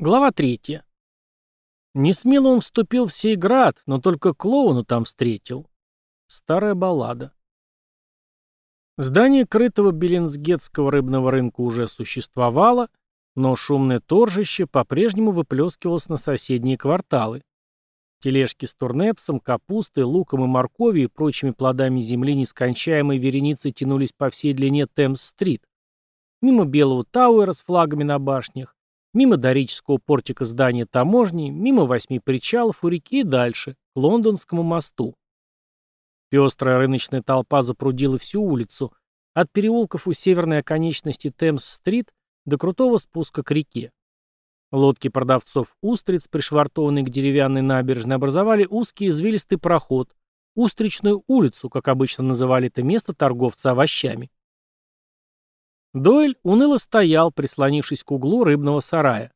Глава третья. Не смело он вступил в сей град, но только клоуна там встретил. Старая баллада. Здание крытого Беленсгетского рыбного рынка уже существовало, но шумное торжище по-прежнему выплескивалось на соседние кварталы. Тележки с турнепсом, капустой, луком и морковью и прочими плодами земли нескончаемой вереницей тянулись по всей длине Темс-стрит. Мимо Белого Тауэра с флагами на башнях, мимо дорического портика здания таможни, мимо восьми причалов у реки и дальше, к Лондонскому мосту. Пестрая рыночная толпа запрудила всю улицу, от переулков у северной оконечности Темс-стрит до крутого спуска к реке. Лодки продавцов устриц, пришвартованные к деревянной набережной, образовали узкий извилистый проход, устричную улицу, как обычно называли это место торговца овощами. Дойль уныло стоял, прислонившись к углу рыбного сарая.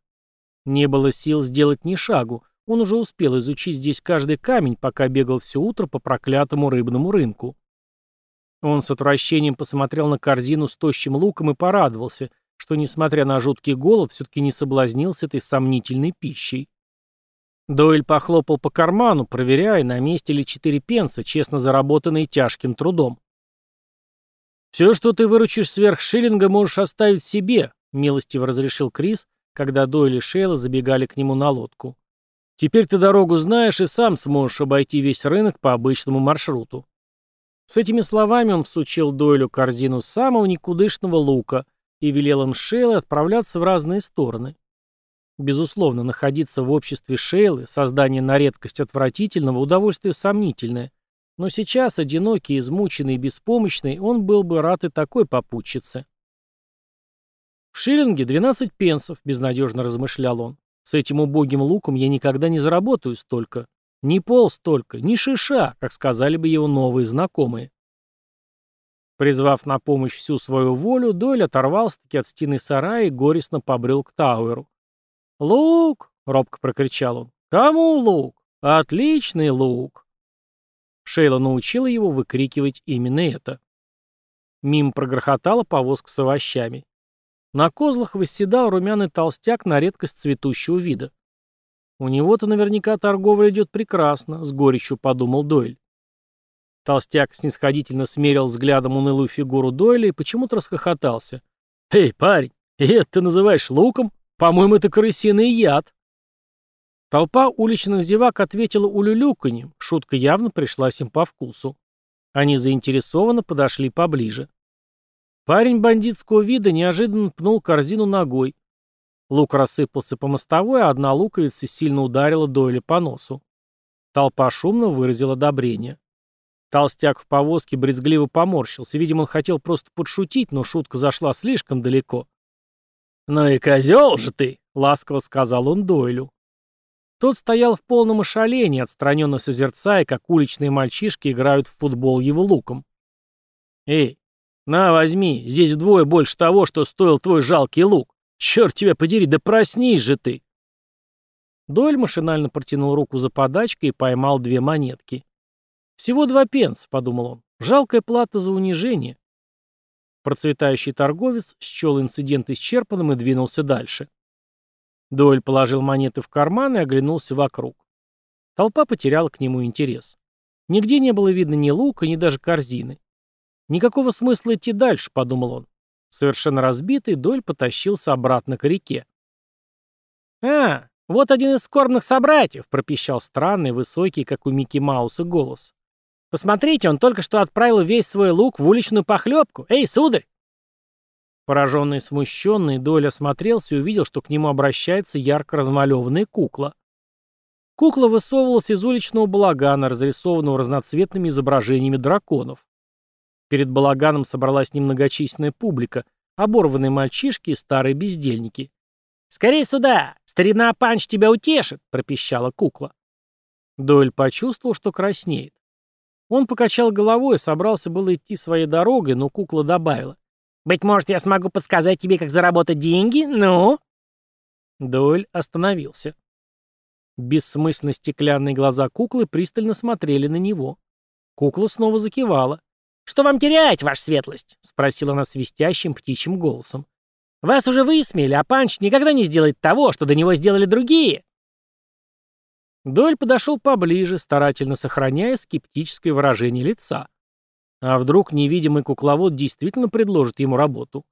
Не было сил сделать ни шагу, он уже успел изучить здесь каждый камень, пока бегал все утро по проклятому рыбному рынку. Он с отвращением посмотрел на корзину с тощим луком и порадовался, что, несмотря на жуткий голод, все-таки не соблазнился этой сомнительной пищей. Дойль похлопал по карману, проверяя, на месте ли четыре пенса, честно заработанные тяжким трудом. «Все, что ты выручишь сверх шиллинга, можешь оставить себе», — милостиво разрешил Крис, когда Дойль и Шейла забегали к нему на лодку. «Теперь ты дорогу знаешь и сам сможешь обойти весь рынок по обычному маршруту». С этими словами он всучил Дойлю корзину самого никудышного лука и велел им с Шейлой отправляться в разные стороны. Безусловно, находиться в обществе Шейлы, создание на редкость отвратительного, удовольствие сомнительное — но сейчас, одинокий, измученный и беспомощный, он был бы рад и такой попутчице. «В шиллинге 12 пенсов», — безнадежно размышлял он. «С этим убогим луком я никогда не заработаю столько. Ни пол столько, ни шиша, как сказали бы его новые знакомые». Призвав на помощь всю свою волю, Дойль оторвался-таки от стены сарая и горестно побрел к Тауэру. «Лук!» — робко прокричал он. «Кому лук? Отличный лук!» Шейла научила его выкрикивать именно это. Мим прогрохотала повозка с овощами. На козлах восседал румяный толстяк на редкость цветущего вида. «У него-то наверняка торговля идет прекрасно», — с горечью подумал Дойль. Толстяк снисходительно смерил взглядом унылую фигуру Дойля и почему-то расхохотался. «Эй, парень, это ты называешь луком? По-моему, это крысиный яд!» Толпа уличных зевак ответила улюлюканьем, шутка явно пришлась им по вкусу. Они заинтересованно подошли поближе. Парень бандитского вида неожиданно пнул корзину ногой. Лук рассыпался по мостовой, а одна луковица сильно ударила Дойля по носу. Толпа шумно выразила одобрение. Толстяк в повозке брезгливо поморщился. Видимо, он хотел просто подшутить, но шутка зашла слишком далеко. «Ну и козел же ты!» — ласково сказал он Дойлю. Тот стоял в полном ошалении, отстраненно созерцая, как уличные мальчишки играют в футбол его луком. «Эй, на, возьми, здесь вдвое больше того, что стоил твой жалкий лук. Черт тебя подери, да проснись же ты!» Дойль машинально протянул руку за подачкой и поймал две монетки. «Всего два пенса», — подумал он. «Жалкая плата за унижение». Процветающий торговец счел инцидент исчерпанным и двинулся дальше. Дойль положил монеты в карман и оглянулся вокруг. Толпа потеряла к нему интерес. Нигде не было видно ни лука, ни даже корзины. Никакого смысла идти дальше, подумал он. Совершенно разбитый, Дойль потащился обратно к реке. «А, вот один из скорбных собратьев», — пропищал странный, высокий, как у Микки Мауса, голос. «Посмотрите, он только что отправил весь свой лук в уличную похлебку. Эй, сударь!» Пораженный и смущенный, Дойль осмотрелся и увидел, что к нему обращается ярко размалеванная кукла. Кукла высовывалась из уличного балагана, разрисованного разноцветными изображениями драконов. Перед балаганом собралась немногочисленная публика, оборванные мальчишки и старые бездельники. «Скорей сюда! Старина Панч тебя утешит!» — пропищала кукла. Дойль почувствовал, что краснеет. Он покачал головой и собрался было идти своей дорогой, но кукла добавила. Быть может, я смогу подсказать тебе, как заработать деньги? Ну?» Дойль остановился. Бессмысленно стеклянные глаза куклы пристально смотрели на него. Кукла снова закивала. «Что вам терять, ваша светлость?» — спросила она свистящим птичьим голосом. Вас уже высмеяли, а Панч никогда не сделает того, что до него сделали другие. Доль подошел поближе, старательно сохраняя скептическое выражение лица. А вдруг невидимый кукловод действительно предложит ему работу?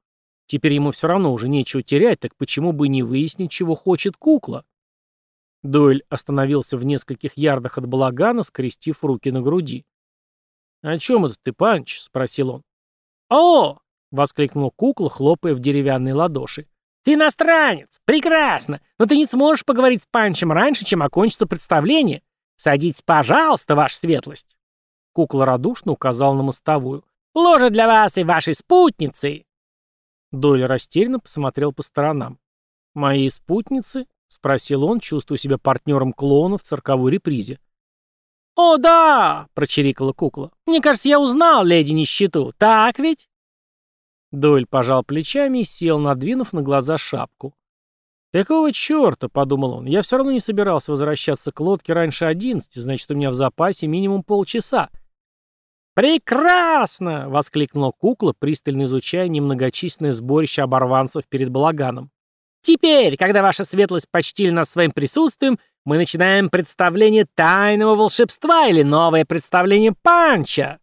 Теперь ему все равно уже нечего терять, так почему бы не выяснить, чего хочет кукла? Дойль остановился в нескольких ярдах от балагана, скрестив руки на груди. «О чем это ты, Панч?» — спросил он. «О!» — воскликнул кукла, хлопая в деревянные ладоши. «Ты иностранец! Прекрасно! Но ты не сможешь поговорить с Панчем раньше, чем окончится представление. Садитесь, пожалуйста, ваша светлость!» Кукла радушно указал на мостовую. «Ложа для вас и вашей спутницы!» Дойль растерянно посмотрел по сторонам. «Мои спутницы?» — спросил он, чувствуя себя партнером клоуна в цирковой репризе. «О, да!» — прочирикала кукла. «Мне кажется, я узнал леди нищету. Так ведь?» Дойль пожал плечами и сел, надвинув на глаза шапку. «Какого черта?» — подумал он. «Я все равно не собирался возвращаться к лодке раньше одиннадцати, значит, у меня в запасе минимум полчаса». «Прекрасно!» — воскликнула кукла, пристально изучая немногочисленное сборище оборванцев перед балаганом. «Теперь, когда ваша светлость почтили нас своим присутствием, мы начинаем представление тайного волшебства или новое представление панча!»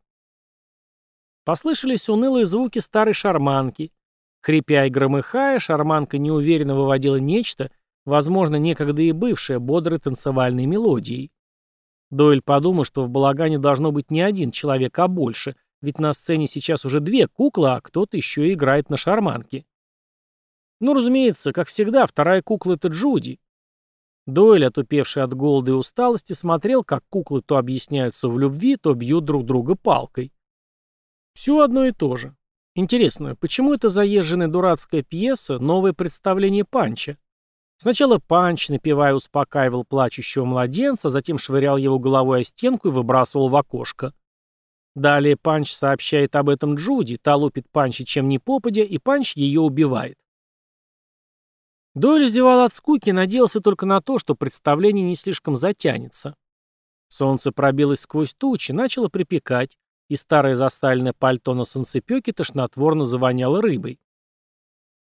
Послышались унылые звуки старой шарманки. Хрипя и громыхая, шарманка неуверенно выводила нечто, возможно, некогда и бывшее, бодрой танцевальной мелодией. Дойль подумал, что в балагане должно быть не один человек, а больше, ведь на сцене сейчас уже две куклы, а кто-то еще и играет на шарманке. Ну, разумеется, как всегда, вторая кукла — это Джуди. Дойль, отупевший от голода и усталости, смотрел, как куклы то объясняются в любви, то бьют друг друга палкой. Все одно и то же. Интересно, почему эта заезженная дурацкая пьеса — новое представление Панча? Сначала Панч, напевая, успокаивал плачущего младенца, затем швырял его головой о стенку и выбрасывал в окошко. Далее Панч сообщает об этом Джуди, та лупит Панча чем ни попадя, и Панч ее убивает. Дойль зевал от скуки и надеялся только на то, что представление не слишком затянется. Солнце пробилось сквозь тучи, начало припекать, и старое засталенное пальто на солнцепёке тошнотворно завоняло рыбой.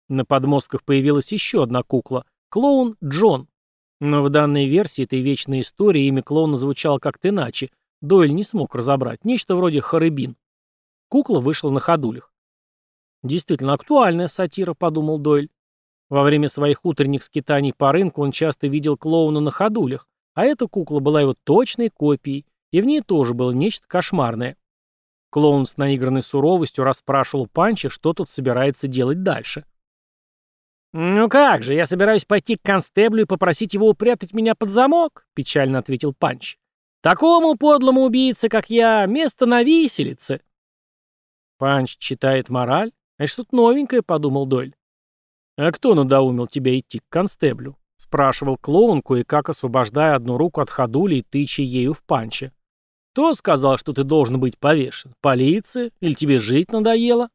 На подмостках появилась еще одна кукла — клоун Джон. Но в данной версии этой вечной истории имя клоуна звучало как-то иначе. Дойль не смог разобрать. Нечто вроде Харыбин. Кукла вышла на ходулях. «Действительно актуальная сатира», — подумал Дойль. Во время своих утренних скитаний по рынку он часто видел клоуна на ходулях, а эта кукла была его точной копией, и в ней тоже было нечто кошмарное. Клоун с наигранной суровостью расспрашивал Панча, что тот собирается делать дальше. «Ну как же, я собираюсь пойти к констеблю и попросить его упрятать меня под замок», — печально ответил Панч. «Такому подлому убийце, как я, место на виселице». «Панч читает мораль? Это что-то новенькое», — подумал Дойль. «А кто надоумил тебя идти к констеблю?» — спрашивал клоун, кое-как освобождая одну руку от ходули и тыча ею в Панча. Кто сказал, что ты должен быть повешен? Полиция? Или тебе жить надоело?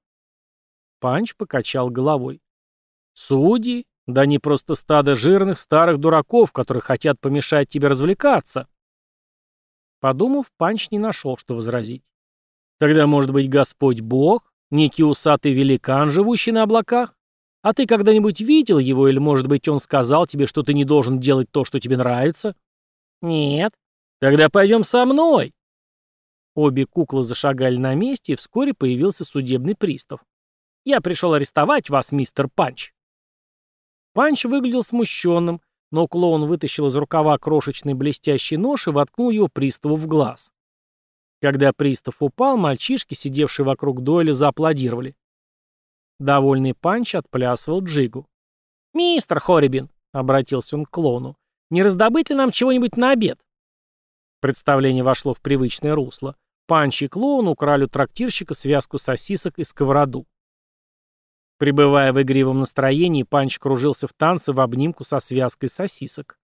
Панч покачал головой. Судьи? Да они просто стадо жирных старых дураков, которые хотят помешать тебе развлекаться. Подумав, Панч не нашел, что возразить. Тогда, может быть, Господь Бог, некий усатый великан, живущий на облаках? А ты когда-нибудь видел его, или, может быть, он сказал тебе, что ты не должен делать то, что тебе нравится? Нет. Тогда пойдем со мной. Обе куклы зашагали на месте, и вскоре появился судебный пристав. «Я пришел арестовать вас, мистер Панч». Панч выглядел смущенным, но клоун вытащил из рукава крошечный блестящий нож и воткнул его приставу в глаз. Когда пристав упал, мальчишки, сидевшие вокруг Дойля, зааплодировали. Довольный Панч отплясывал джигу. «Мистер Хоррабин», — обратился он к клоуну, — «не раздобыть ли нам чего-нибудь на обед?» Представление вошло в привычное русло. Панч и клоун украли у трактирщика связку сосисок и сковороду. Пребывая в игривом настроении, Панч кружился в танце в обнимку со связкой сосисок.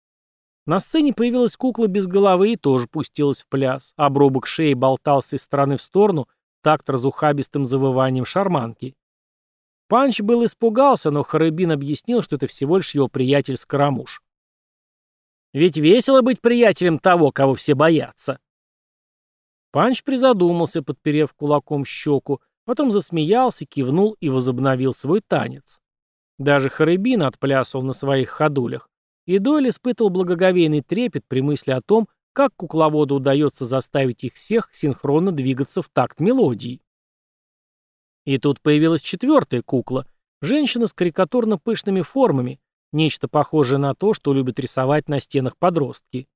На сцене появилась кукла без головы и тоже пустилась в пляс. Обрубок шеи болтался из стороны в сторону, такт разухабистым завыванием шарманки. Панч было испугался, но Хоррабин объяснил, что это всего лишь его приятель Скарамуш. «Ведь весело быть приятелем того, кого все боятся», Панч призадумался, подперев кулаком щеку, потом засмеялся, кивнул и возобновил свой танец. Даже Хоррабин отплясывал на своих ходулях, и Дойль испытывал благоговейный трепет при мысли о том, как кукловоду удается заставить их всех синхронно двигаться в такт мелодии. И тут появилась четвертая кукла, женщина с карикатурно пышными формами, нечто похожее на то, что любят рисовать на стенах подростки.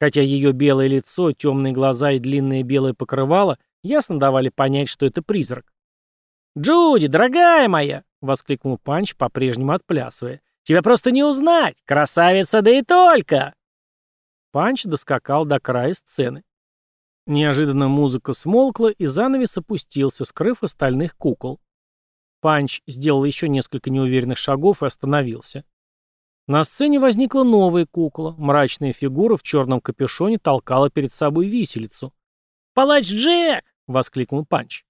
Хотя ее белое лицо, темные глаза и длинное белое покрывало ясно давали понять, что это призрак. «Джуди, дорогая моя!» — воскликнул Панч, по-прежнему отплясывая. «Тебя просто не узнать! Красавица, да и только!» Панч доскакал до края сцены. Неожиданно музыка смолкла, и занавес опустился, скрыв остальных кукол. Панч сделал еще несколько неуверенных шагов и остановился. На сцене возникла новая кукла. Мрачная фигура в черном капюшоне толкала перед собой виселицу. «Палач Джек!» — воскликнул Панч.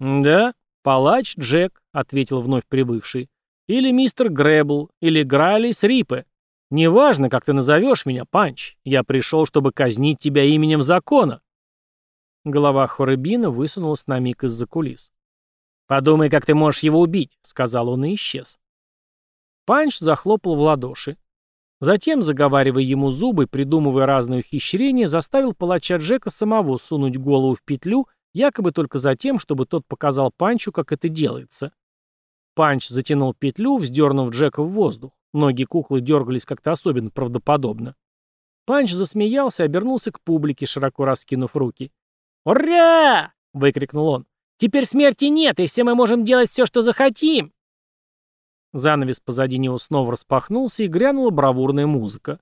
«Да, палач Джек», — ответил вновь прибывший. «Или мистер Грэбл, или Гралис Рипе. Неважно, как ты назовешь меня, Панч. Я пришел, чтобы казнить тебя именем закона». Голова Хоррабина высунулась на миг из-за кулис. «Подумай, как ты можешь его убить», — сказал он и исчез. Панч захлопал в ладоши. Затем, заговаривая ему зубы, придумывая разные ухищрения, заставил палача Джека самого сунуть голову в петлю, якобы только затем, чтобы тот показал Панчу, как это делается. Панч затянул петлю, вздернув Джека в воздух. Ноги куклы дергались как-то особенно правдоподобно. Панч засмеялся и обернулся к публике, широко раскинув руки. «Ура!» — выкрикнул он. «Теперь смерти нет, и все мы можем делать все, что захотим!» Занавес позади него снова распахнулся, и грянула бравурная музыка.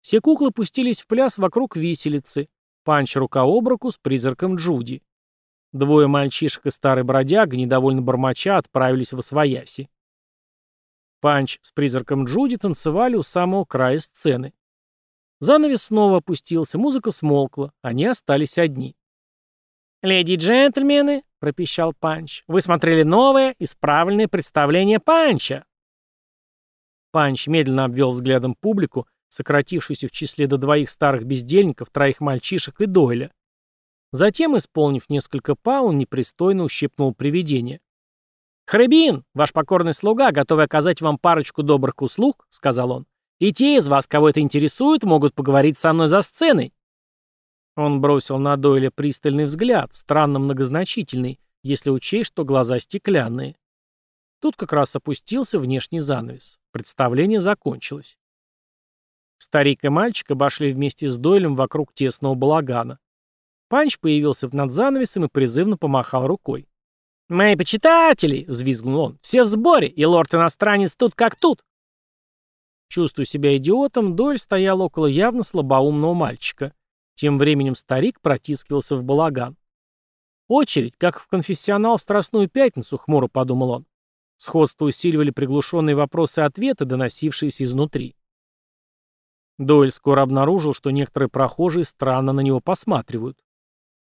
Все куклы пустились в пляс вокруг виселицы. Панч рука об руку с призраком Джуди. Двое мальчишек и старый бродяга, недовольно бормоча, отправились восвояси. Панч с призраком Джуди танцевали у самого края сцены. Занавес снова опустился, музыка смолкла, они остались одни. «Леди и джентльмены», — пропищал Панч, — «вы смотрели новое, исправленное представление Панча». Панч медленно обвел взглядом публику, сократившуюся в числе до двоих старых бездельников, троих мальчишек и Дойля. Затем, исполнив несколько па, он непристойно ущипнул привидение. «Хребин, ваш покорный слуга, готовый оказать вам парочку добрых услуг», — сказал он. «И те из вас, кого это интересует, могут поговорить со мной за сценой». Он бросил на Дойля пристальный взгляд, странно многозначительный, если учесть, что глаза стеклянные. Тут как раз опустился внешний занавес. Представление закончилось. Старик и мальчик обошли вместе с Дойлем вокруг тесного балагана. Панч появился над занавесом и призывно помахал рукой. «Мои почитатели!» — взвизгнул он. «Все в сборе, и лорд-иностранец тут как тут!» Чувствуя себя идиотом, Дойль стоял около явно слабоумного мальчика. Тем временем старик протискивался в балаган. «Очередь, как в конфессионал в Страстную Пятницу», — хмуро подумал он. Сходство усиливали приглушенные вопросы и ответы, доносившиеся изнутри. Дойль скоро обнаружил, что некоторые прохожие странно на него посматривают.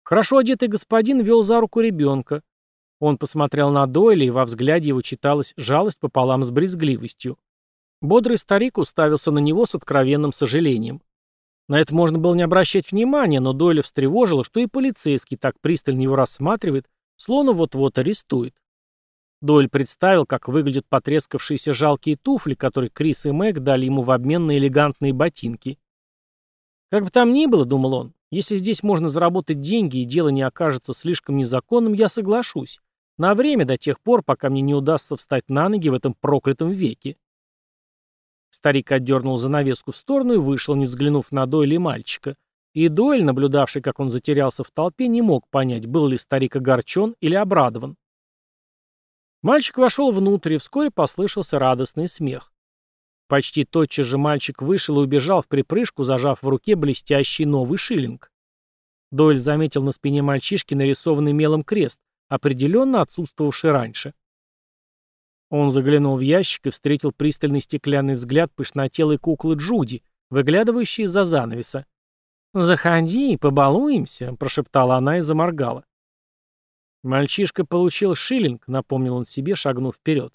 Хорошо одетый господин вел за руку ребенка. Он посмотрел на Дойля, и во взгляде его читалась жалость пополам с брезгливостью. Бодрый старик уставился на него с откровенным сожалением. На это можно было не обращать внимания, но Дойля встревожило, что и полицейский так пристально его рассматривает, словно вот-вот арестует. Дойль представил, как выглядят потрескавшиеся жалкие туфли, которые Крис и Мэг дали ему в обмен на элегантные ботинки. Как бы там ни было, думал он, если здесь можно заработать деньги и дело не окажется слишком незаконным, я соглашусь. На время до тех пор, пока мне не удастся встать на ноги в этом проклятом веке. Старик отдернул занавеску в сторону и вышел, не взглянув на Дойля и мальчика. И Дойль, наблюдавший, как он затерялся в толпе, не мог понять, был ли старик огорчен или обрадован. Мальчик вошел внутрь, и вскоре послышался радостный смех. Почти тотчас же мальчик вышел и убежал в припрыжку, зажав в руке блестящий новый шиллинг. Дойль заметил на спине мальчишки нарисованный мелом крест, определенно отсутствовавший раньше. Он заглянул в ящик и встретил пристальный стеклянный взгляд пышнотелой куклы Джуди, выглядывающей из-за занавеса. «Заходи, побалуемся», — прошептала она и заморгала. «Мальчишка получил шиллинг», — напомнил он себе, шагнув вперед.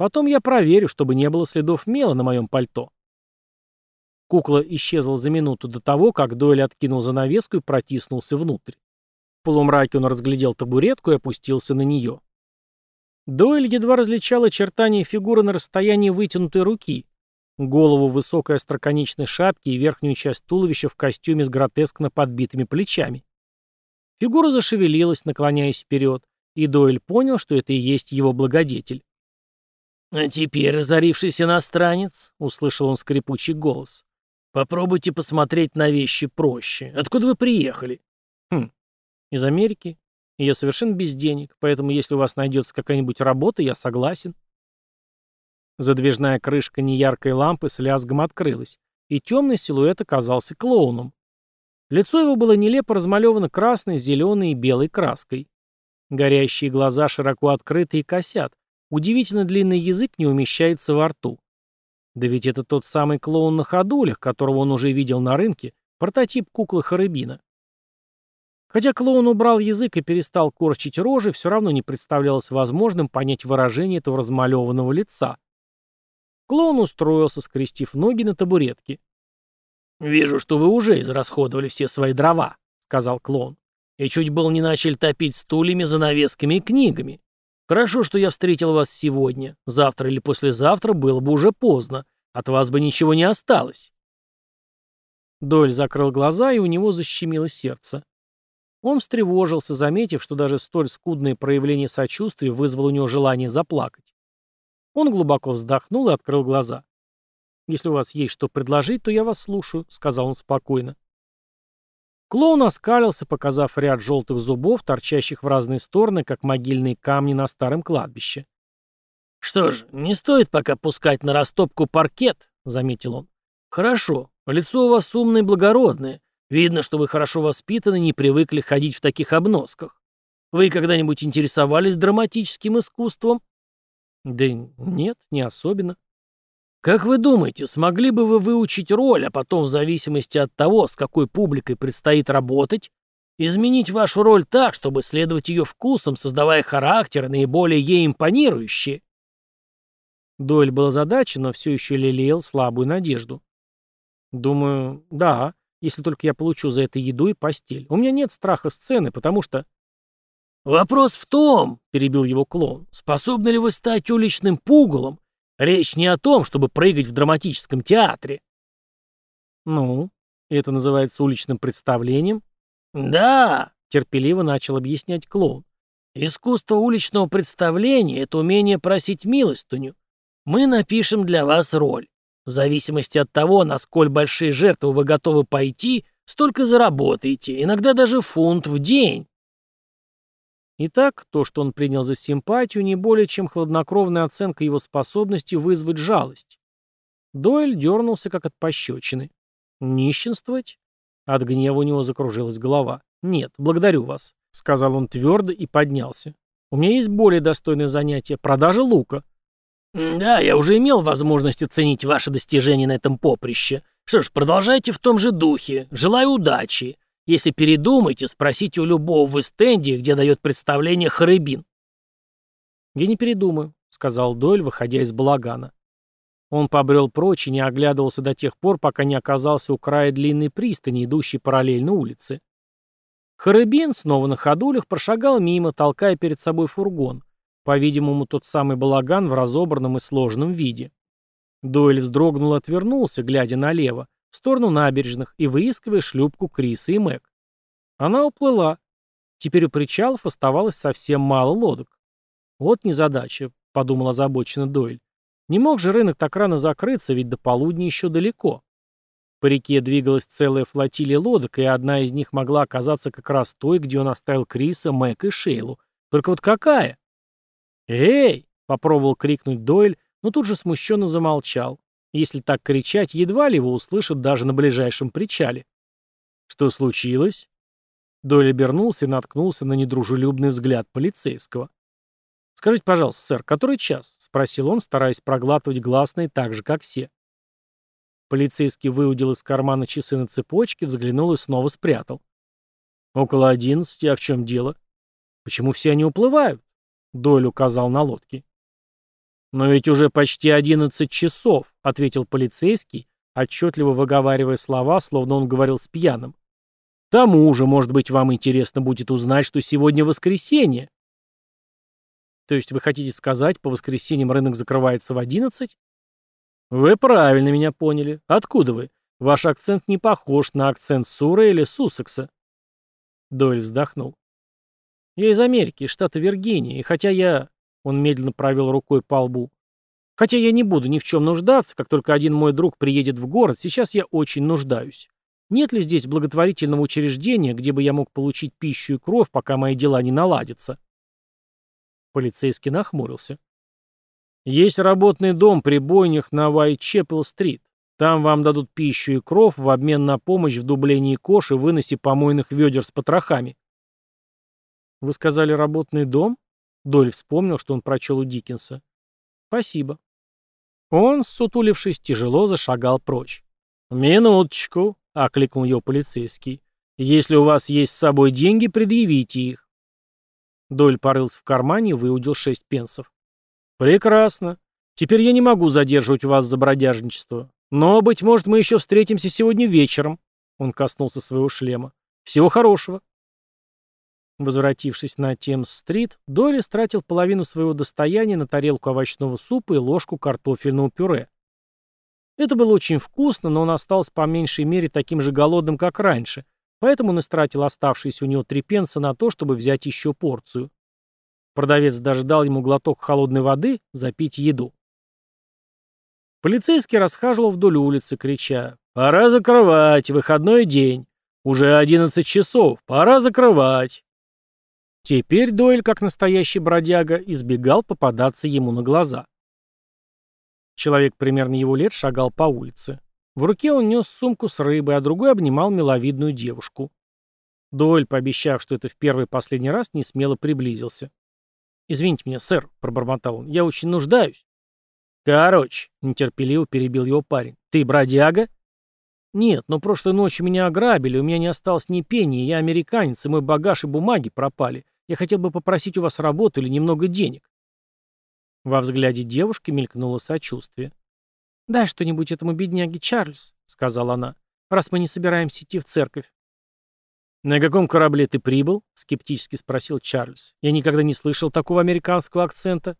«Потом я проверю, чтобы не было следов мела на моем пальто». Кукла исчезла за минуту до того, как Дойль откинул занавеску и протиснулся внутрь. В полумраке он разглядел табуретку и опустился на нее. Дойль едва различал очертания фигуры на расстоянии вытянутой руки, голову в высокой остроконечной шапке и верхнюю часть туловища в костюме с гротескно подбитыми плечами. Фигура зашевелилась, наклоняясь вперед, и Дойль понял, что это и есть его благодетель. «А теперь, разорившийся иностранец», — услышал он скрипучий голос, — «попробуйте посмотреть на вещи проще. Откуда вы приехали?» «Хм, из Америки. И я совершенно без денег, поэтому если у вас найдется какая-нибудь работа, я согласен». Задвижная крышка неяркой лампы с лязгом открылась, и темный силуэт оказался клоуном. Лицо его было нелепо размалевано красной, зеленой и белой краской. Горящие глаза широко открыты и косят. Удивительно длинный язык не умещается во рту. Да ведь это тот самый клоун на ходулях, которого он уже видел на рынке, прототип куклы Харыбина. Хотя клоун убрал язык и перестал корчить рожи, все равно не представлялось возможным понять выражение этого размалеванного лица. Клоун устроился, скрестив ноги на табуретке. «Вижу, что вы уже израсходовали все свои дрова», — сказал клоун. «И чуть было не начали топить стульями, занавесками и книгами. Хорошо, что я встретил вас сегодня. Завтра или послезавтра было бы уже поздно. От вас бы ничего не осталось». Дойль закрыл глаза, и у него защемило сердце. Он встревожился, заметив, что даже столь скудное проявление сочувствия вызвало у него желание заплакать. Он глубоко вздохнул и открыл глаза. «Если у вас есть что предложить, то я вас слушаю», — сказал он спокойно. Клоун оскалился, показав ряд желтых зубов, торчащих в разные стороны, как могильные камни на старом кладбище. «Что ж, не стоит пока пускать на растопку паркет», — заметил он. «Хорошо, лицо у вас умное и благородное. Видно, что вы хорошо воспитаны и не привыкли ходить в таких обносках. Вы когда-нибудь интересовались драматическим искусством?» Да нет, не особенно. Как вы думаете, смогли бы вы выучить роль, а потом в зависимости от того, с какой публикой предстоит работать, изменить вашу роль так, чтобы следовать ее вкусам, создавая характер, наиболее ей импонирующие? Дойль был озадачен, но все еще лелеял слабую надежду. Думаю, да, если только я получу за это еду и постель. У меня нет страха сцены, потому что... «Вопрос в том, — перебил его клоун, — способны ли вы стать уличным пугалом? Речь не о том, чтобы прыгать в драматическом театре». «Ну, это называется уличным представлением?» «Да», — терпеливо начал объяснять клоун. «Искусство уличного представления — это умение просить милостыню. Мы напишем для вас роль. В зависимости от того, на сколь большие жертвы вы готовы пойти, столько заработаете, иногда даже фунт в день. Итак, то, что он принял за симпатию, не более чем хладнокровная оценка его способности вызвать жалость. Дойль дернулся, как от пощечины. Нищенствовать? От гнева у него закружилась голова. «Нет, благодарю вас», — сказал он твердо и поднялся. «У меня есть более достойное занятие — продажа лука». «Да, я уже имел возможность оценить ваши достижения на этом поприще. Что ж, продолжайте в том же духе. Желаю удачи. Если передумаете, спросите у любого в эстенде, где дает представление Харыбин. «Я не передумаю», — сказал Дойль, выходя из балагана. Он побрел прочь и не оглядывался до тех пор, пока не оказался у края длинной пристани, идущей параллельно улице. Харыбин, снова на ходулях, прошагал мимо, толкая перед собой фургон. По-видимому, тот самый балаган в разобранном и сложном виде. Дойль вздрогнул и отвернулся, глядя налево, в сторону набережных и выискивая шлюпку Криса и Мэг. Она уплыла. Теперь у причалов оставалось совсем мало лодок. Вот незадача, подумал озабоченно Дойль. Не мог же рынок так рано закрыться, ведь до полудня еще далеко. По реке двигалась целая флотилия лодок, и одна из них могла оказаться как раз той, где он оставил Криса, Мэг и Шейлу. Только вот какая? «Эй!» — попробовал крикнуть Дойль, но тут же смущенно замолчал. Если так кричать, едва ли его услышат даже на ближайшем причале. Что случилось? Дойль обернулся и наткнулся на недружелюбный взгляд полицейского. «Скажите, пожалуйста, сэр, который час?» — спросил он, стараясь проглатывать гласные так же, как все. Полицейский выудил из кармана часы на цепочке, взглянул и снова спрятал. «Около одиннадцати, а в чем дело?» «Почему все они уплывают?» — Дойль указал на лодки. «Но ведь уже почти одиннадцать часов», — ответил полицейский, отчетливо выговаривая слова, словно он говорил с пьяным. «Тому же, может быть, вам интересно будет узнать, что сегодня воскресенье». То есть вы хотите сказать, по воскресеньям рынок закрывается в одиннадцать? Вы правильно меня поняли. Откуда вы? Ваш акцент не похож на акцент Сура или Суссекса. Дойль вздохнул. Я из Америки, из штата Виргиния, и хотя я... Он медленно провел рукой по лбу. Хотя я не буду ни в чем нуждаться, как только один мой друг приедет в город, сейчас я очень нуждаюсь. Нет ли здесь благотворительного учреждения, где бы я мог получить пищу и кровь, пока мои дела не наладятся? Полицейский нахмурился. Есть работный дом при бойнях на Уайт-Чеппел-стрит. Там вам дадут пищу и кров в обмен на помощь в дублении кош и выносе помойных ведер с потрохами. Вы сказали работный дом? Доль вспомнил, что он прочел у Диккенса. Спасибо. Он, сутулившись, тяжело зашагал прочь. «Минуточку», — окликнул его полицейский. «Если у вас есть с собой деньги, предъявите их». Доль порылся в кармане и выудил шесть пенсов. «Прекрасно. Теперь я не могу задерживать вас за бродяжничество. Но, быть может, мы еще встретимся сегодня вечером». Он коснулся своего шлема. «Всего хорошего». Возвратившись на Темс-стрит, Дойли стратил половину своего достояния на тарелку овощного супа и ложку картофельного пюре. Это было очень вкусно, но он остался по меньшей мере таким же голодным, как раньше, поэтому он истратил оставшиеся у него три пенса на то, чтобы взять еще порцию. Продавец даже дал ему глоток холодной воды запить еду. Полицейский расхаживал вдоль улицы, крича «Пора закрывать, выходной день! Уже одиннадцать часов, пора закрывать!» Теперь Дойль, как настоящий бродяга, избегал попадаться ему на глаза. Человек примерно его лет шагал по улице. В руке он нес сумку с рыбой, а другой обнимал миловидную девушку. Дойль, пообещав, что это в первый и последний раз, не смело приблизился. «Извините меня, сэр», — пробормотал он, — «я очень нуждаюсь». «Короче», — нетерпеливо перебил его парень, — «ты бродяга?» «Нет, но прошлой ночью меня ограбили, у меня не осталось ни пени, я американец, и мой багаж и бумаги пропали. Я хотел бы попросить у вас работу или немного денег». Во взгляде девушки мелькнуло сочувствие. «Дай что-нибудь этому бедняге Чарльз», — сказала она, — «раз мы не собираемся идти в церковь». «На каком корабле ты прибыл?» — скептически спросил Чарльз. «Я никогда не слышал такого американского акцента».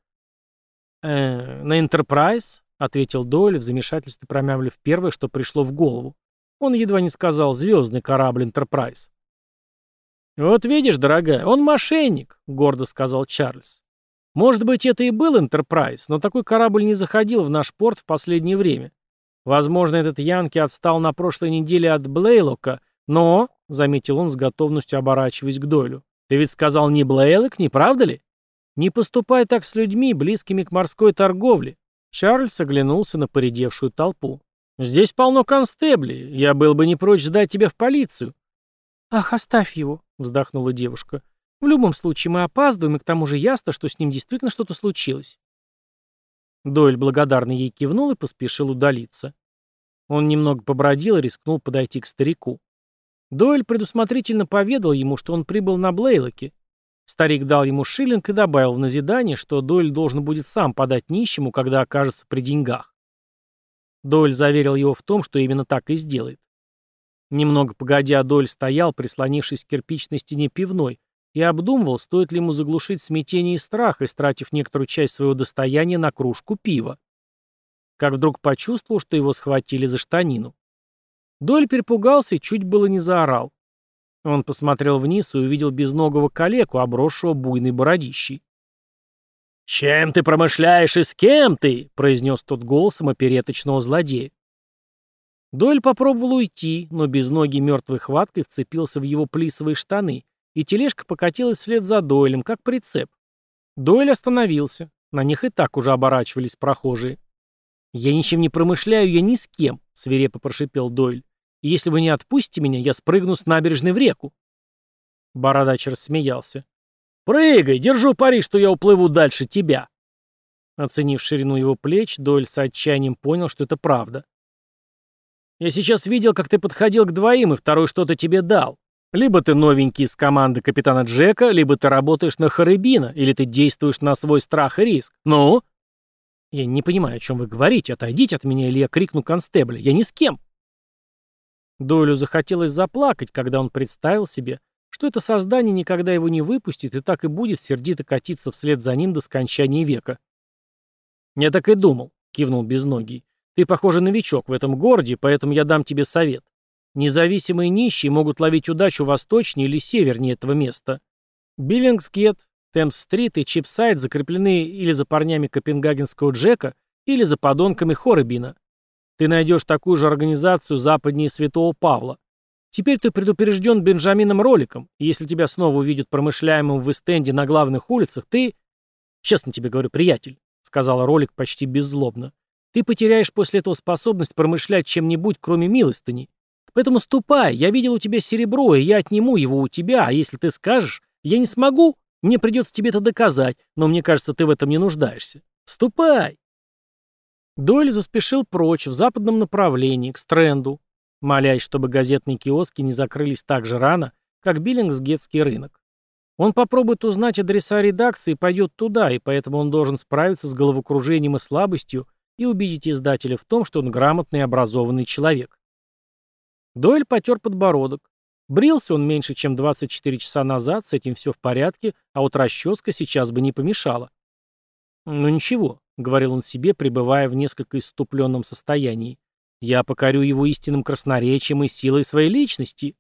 «Э, на Энтерпрайз?» — ответил Дойль, в замешательстве промямлив первое, что пришло в голову. Он едва не сказал «звездный корабль Энтерпрайз». «Вот видишь, дорогая, он мошенник», — гордо сказал Чарльз. Может быть, это и был Enterprise, но такой корабль не заходил в наш порт в последнее время. Возможно, этот Янки отстал на прошлой неделе от Блейлока, но, — заметил он с готовностью оборачиваясь к Дойлю, — ты ведь сказал не Блейлок, не правда ли? Не поступай так с людьми, близкими к морской торговле. Чарльз оглянулся на поредевшую толпу. «Здесь полно констеблей. Я был бы не прочь сдать тебя в полицию». «Ах, оставь его», — вздохнула девушка. В любом случае мы опаздываем, и к тому же ясно, что с ним действительно что-то случилось. Дойль благодарно ей кивнул и поспешил удалиться. Он немного побродил и рискнул подойти к старику. Дойль предусмотрительно поведал ему, что он прибыл на Блейлоке. Старик дал ему шиллинг и добавил в назидание, что Дойль должен будет сам подать нищему, когда окажется при деньгах. Дойль заверил его в том, что именно так и сделает. Немного погодя, Дойль стоял, прислонившись к кирпичной стене пивной, и обдумывал, стоит ли ему заглушить смятение и страх, истратив некоторую часть своего достояния на кружку пива. Как вдруг почувствовал, что его схватили за штанину. Доль перепугался и чуть было не заорал. Он посмотрел вниз и увидел безногого калеку, обросшего буйной бородищей. «Чем ты промышляешь и с кем ты?» — произнес тот голосом опереточного злодея. Доль попробовал уйти, но безногий мертвой хваткой вцепился в его плисовые штаны и тележка покатилась вслед за Дойлем, как прицеп. Дойль остановился. На них и так уже оборачивались прохожие. «Я ничем не промышляю, я ни с кем», — свирепо прошипел Дойль. «И если вы не отпустите меня, я спрыгну с набережной в реку». Бородач рассмеялся. «Прыгай, держу пари, что я уплыву дальше тебя». Оценив ширину его плеч, Дойль с отчаянием понял, что это правда. «Я сейчас видел, как ты подходил к двоим, и второй что-то тебе дал. Либо ты новенький из команды капитана Джека, либо ты работаешь на Харибина, или ты действуешь на свой страх и риск. Ну? Я не понимаю, о чем вы говорите. Отойдите от меня, или я крикну констебля. Я ни с кем. Дойлю захотелось заплакать, когда он представил себе, что это создание никогда его не выпустит и так и будет сердито катиться вслед за ним до скончания века. «Я так и думал», — кивнул Безногий. «Ты, похоже, новичок в этом городе, поэтому я дам тебе совет. Независимые нищие могут ловить удачу восточнее или севернее этого места. Биллингсгет, Темс-стрит и Чипсайд закреплены или за парнями копенгагенского Джека, или за подонками Хоребина. Ты найдешь такую же организацию западнее Святого Павла. Теперь ты предупрежден Бенджамином Роликом, и если тебя снова увидят промышляемым в Эстенде на главных улицах, ты... Честно тебе говорю, приятель, — сказал Ролик почти беззлобно, — ты потеряешь после этого способность промышлять чем-нибудь, кроме милостыни. Поэтому ступай, я видел у тебя серебро, и я отниму его у тебя, а если ты скажешь, я не смогу, мне придется тебе это доказать, но мне кажется, ты в этом не нуждаешься. Ступай!» Дойль заспешил прочь, в западном направлении, к Стренду, молясь, чтобы газетные киоски не закрылись так же рано, как Биллингсгетский рынок. Он попробует узнать адреса редакции и пойдет туда, и поэтому он должен справиться с головокружением и слабостью и убедить издателя в том, что он грамотный и образованный человек. Дойль потер подбородок. Брился он меньше, чем 24 часа назад, с этим все в порядке, а вот расческа сейчас бы не помешала. «Ну ничего», — говорил он себе, пребывая в несколько иступленном состоянии. «Я покорю его истинным красноречием и силой своей личности».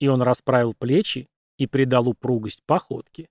И он расправил плечи и придал упругость походке.